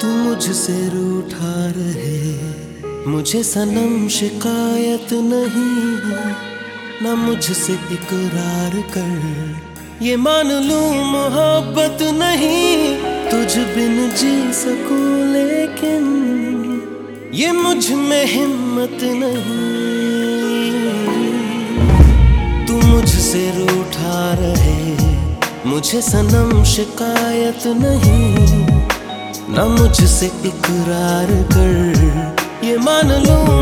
तू मुझसे रूठा रहे। मुझे सनम शिकायत नहीं है। ना मुझसे इकरार कर। ये मान लू मोहब्बत नहीं। तुझ बिन जी सकू लेकिन ये मुझमें हिम्मत नहीं। तू मुझसे रूठा रहे। मुझे सनम शिकायत नहीं। ना मुझसे इकरार कर। ये मान लूँ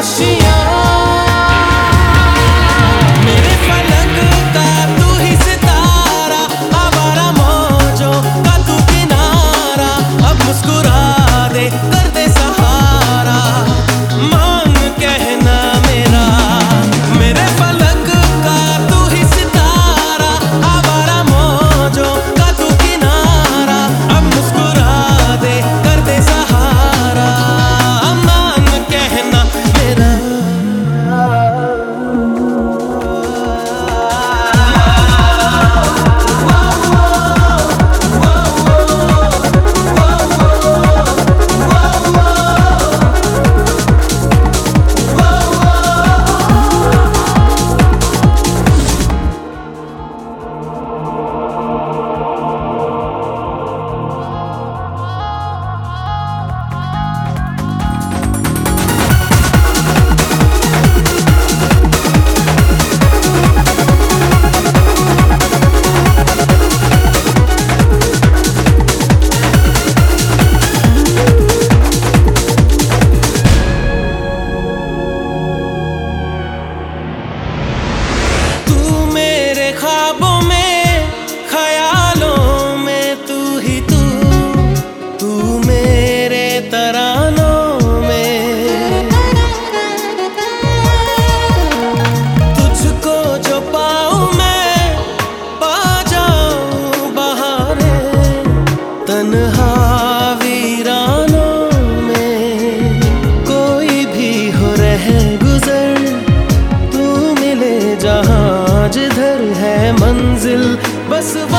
Sebastião. esse